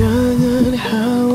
كان الحال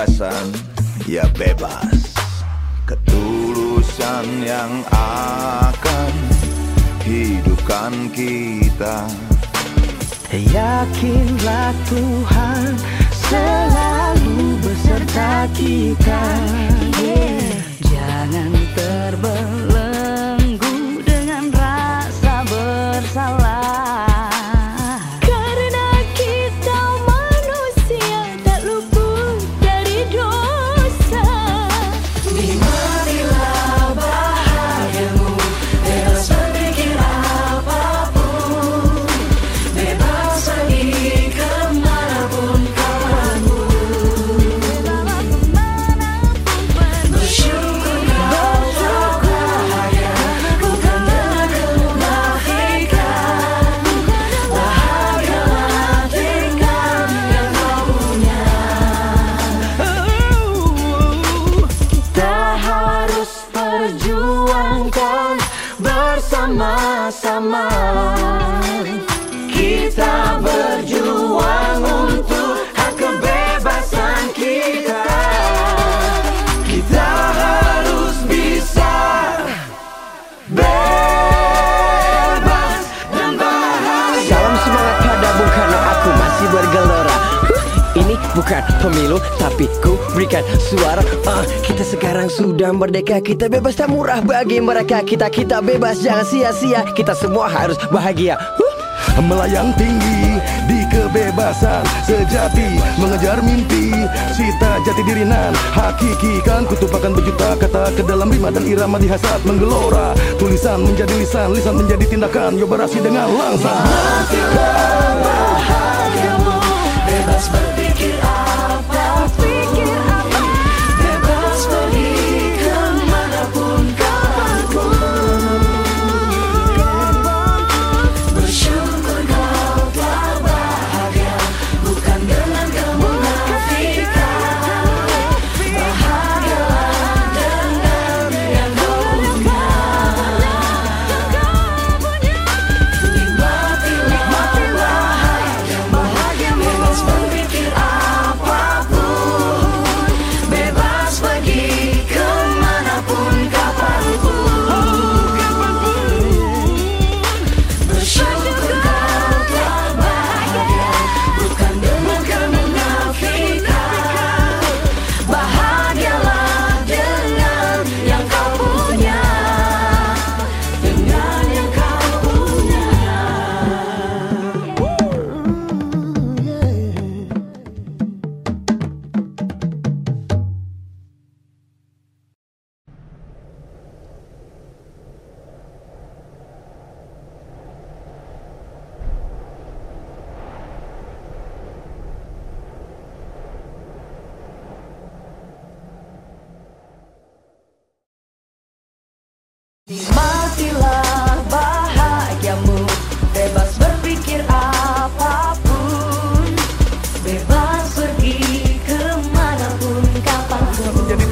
Kebebasan, ya bebas. Ketulusan yang akan hidupkan kita. Yakinlah Tuhan selalu beserta kita. Jangan terbelenggu Kita berjuang bukan pemilu Tapi ku berikan suara. Ah, Kita sekarang sudah merdeka. Kita bebas dan murah bagi mereka. Kita kita bebas jangan sia-sia. Kita semua harus bahagia. Huh. Melayang tinggi di kebebasan sejati Mengejar mimpi cita jati diri nan. Hakiki kan kutupakan berjuta kata ke dalam rima dan irama di hasrat menggelora. Tulisan menjadi lisan, lisan menjadi tindakan. Yobarasi dengan langsung bahagiamu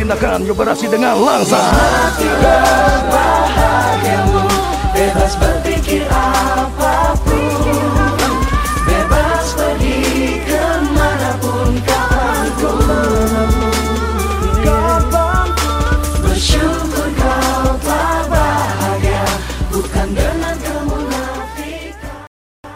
tindakan Yobarasi dengan langsung